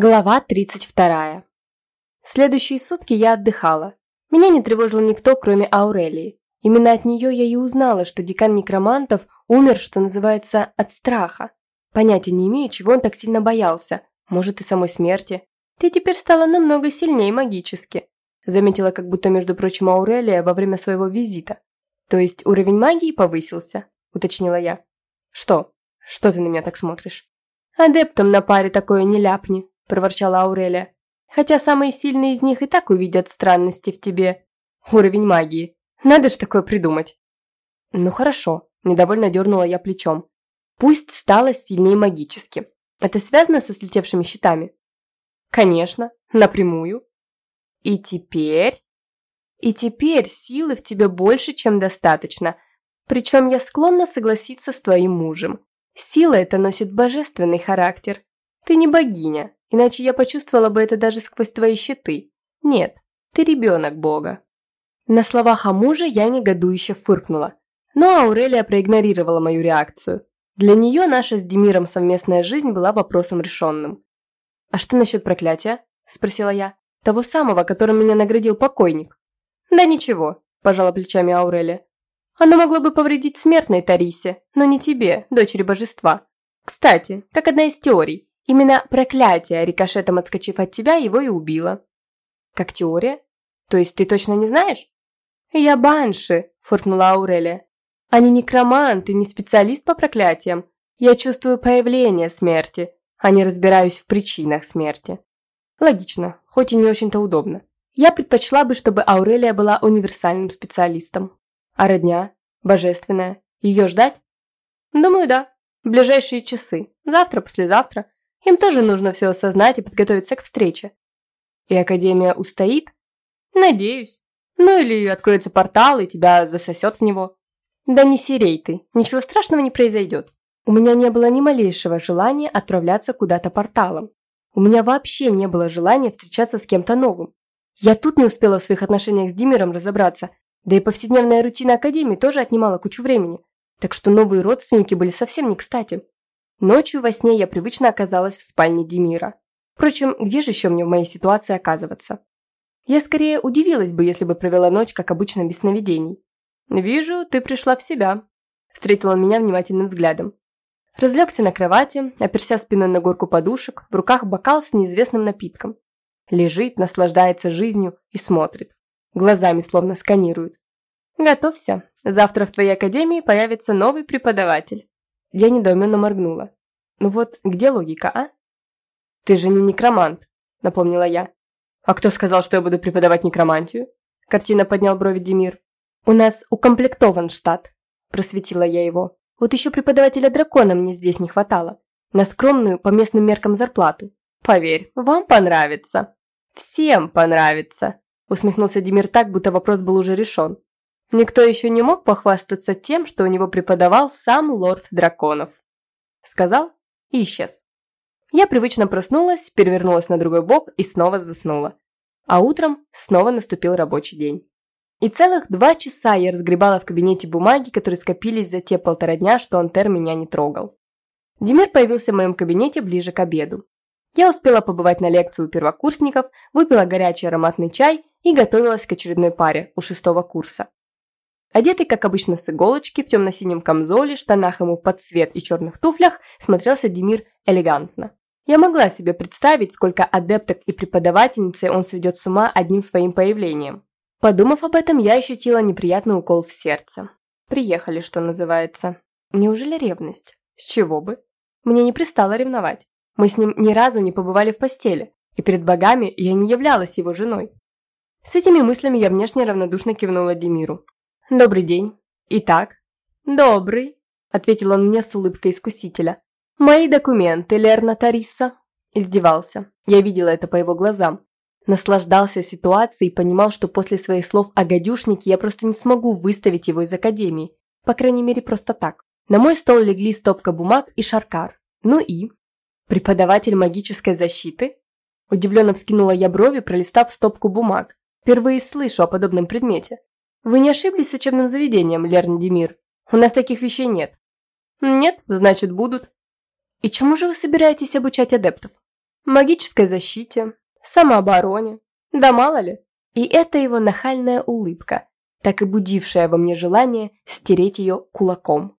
Глава 32. Следующие сутки я отдыхала. Меня не тревожил никто, кроме Аурелии. Именно от нее я и узнала, что декан некромантов умер, что называется, от страха. Понятия не имею, чего он так сильно боялся. Может, и самой смерти. Ты теперь стала намного сильнее магически. Заметила, как будто, между прочим, Аурелия во время своего визита. То есть уровень магии повысился, уточнила я. Что? Что ты на меня так смотришь? Адептам на паре такое не ляпни, проворчала Аурелия. «Хотя самые сильные из них и так увидят странности в тебе. Уровень магии. Надо ж такое придумать». «Ну хорошо», – недовольно дернула я плечом. «Пусть стало сильнее магически. Это связано со слетевшими щитами?» «Конечно, напрямую». «И теперь?» «И теперь силы в тебе больше, чем достаточно. Причем я склонна согласиться с твоим мужем. Сила эта носит божественный характер. Ты не богиня, Иначе я почувствовала бы это даже сквозь твои щиты. Нет, ты ребенок Бога». На словах о муже я негодующе фыркнула. Но Аурелия проигнорировала мою реакцию. Для нее наша с Демиром совместная жизнь была вопросом решенным. «А что насчет проклятия?» – спросила я. «Того самого, которым меня наградил покойник». «Да ничего», – пожала плечами Аурелия. «Оно могло бы повредить смертной Тарисе, но не тебе, дочери божества. Кстати, как одна из теорий, Именно проклятие, рикошетом отскочив от тебя, его и убило. Как теория? То есть ты точно не знаешь? Я банши, фыркнула Аурелия. А не некромант и не специалист по проклятиям. Я чувствую появление смерти, а не разбираюсь в причинах смерти. Логично, хоть и не очень-то удобно. Я предпочла бы, чтобы Аурелия была универсальным специалистом. А родня? Божественная? Ее ждать? Думаю, да. В ближайшие часы. Завтра, послезавтра. Им тоже нужно все осознать и подготовиться к встрече. И Академия устоит? Надеюсь. Ну или откроется портал, и тебя засосет в него. Да не серей ты, ничего страшного не произойдет. У меня не было ни малейшего желания отправляться куда-то порталом. У меня вообще не было желания встречаться с кем-то новым. Я тут не успела в своих отношениях с Димером разобраться, да и повседневная рутина Академии тоже отнимала кучу времени. Так что новые родственники были совсем не кстати. Ночью во сне я привычно оказалась в спальне Демира. Впрочем, где же еще мне в моей ситуации оказываться? Я скорее удивилась бы, если бы провела ночь, как обычно, без сновидений. «Вижу, ты пришла в себя», – встретил он меня внимательным взглядом. Разлегся на кровати, оперся спиной на горку подушек, в руках бокал с неизвестным напитком. Лежит, наслаждается жизнью и смотрит. Глазами словно сканирует. «Готовься, завтра в твоей академии появится новый преподаватель». Я недоуменно моргнула. Ну вот, где логика, а? Ты же не некромант, напомнила я. А кто сказал, что я буду преподавать некромантию? Картина поднял брови Демир. У нас укомплектован штат, просветила я его. Вот еще преподавателя дракона мне здесь не хватало. На скромную по местным меркам зарплату. Поверь, вам понравится. Всем понравится, усмехнулся Демир так, будто вопрос был уже решен. Никто еще не мог похвастаться тем, что у него преподавал сам лорд драконов. Сказал и исчез. Я привычно проснулась, перевернулась на другой бок и снова заснула. А утром снова наступил рабочий день. И целых два часа я разгребала в кабинете бумаги, которые скопились за те полтора дня, что Антер меня не трогал. Демир появился в моем кабинете ближе к обеду. Я успела побывать на лекцию у первокурсников, выпила горячий ароматный чай и готовилась к очередной паре у шестого курса. Одетый, как обычно, с иголочки, в темно-синем камзоле, штанах ему под цвет и черных туфлях, смотрелся Демир элегантно. Я могла себе представить, сколько адепток и преподавательницы он сведет с ума одним своим появлением. Подумав об этом, я ощутила неприятный укол в сердце. Приехали, что называется. Неужели ревность? С чего бы? Мне не пристало ревновать. Мы с ним ни разу не побывали в постели, и перед богами я не являлась его женой. С этими мыслями я внешне равнодушно кивнула Демиру. «Добрый день. Итак?» «Добрый», — ответил он мне с улыбкой искусителя. «Мои документы, Лерна Тариса». Издевался. Я видела это по его глазам. Наслаждался ситуацией и понимал, что после своих слов о гадюшнике я просто не смогу выставить его из академии. По крайней мере, просто так. На мой стол легли стопка бумаг и шаркар. Ну и? Преподаватель магической защиты? Удивленно вскинула я брови, пролистав стопку бумаг. Впервые слышу о подобном предмете. Вы не ошиблись с учебным заведением, Лерн Демир? У нас таких вещей нет. Нет, значит, будут. И чему же вы собираетесь обучать адептов? Магической защите, самообороне. Да мало ли. И это его нахальная улыбка, так и будившая во мне желание стереть ее кулаком.